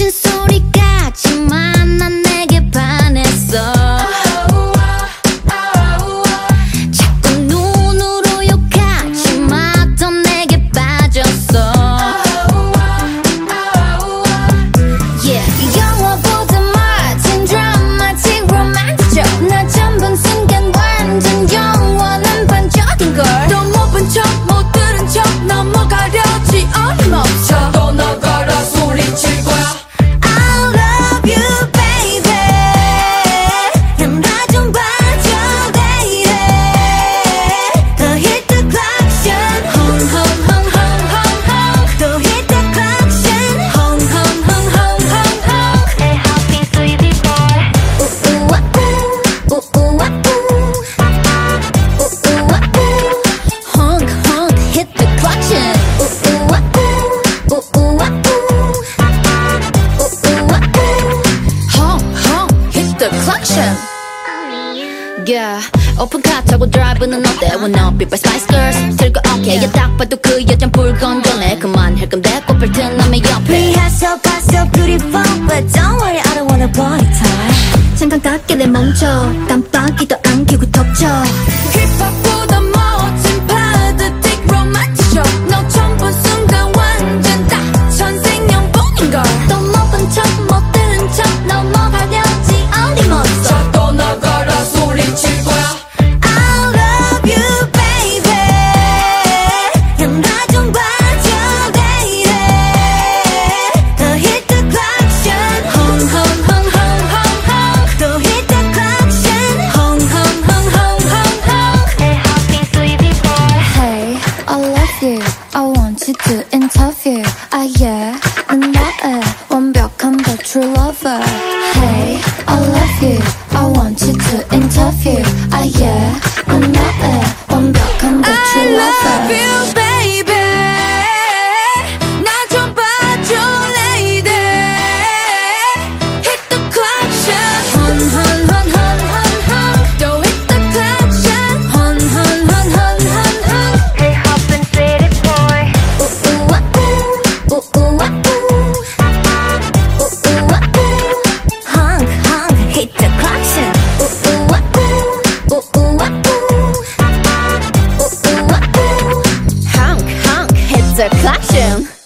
미친 소리 the collection Yeah 오픈카 타고 드라이브는 어때 When up be by Spice Girls 들고 오케이 yeah. 딱 봐도 그 여잔 불건전해 그만할 건데 꽃을 튼 남의 옆에 리허설 봤어 beautiful But don't worry I don't wanna party time 잠깐 깎게 내 멈춰 깜빡이도 안 켜고 덮쳐 to interview. tough are clashing.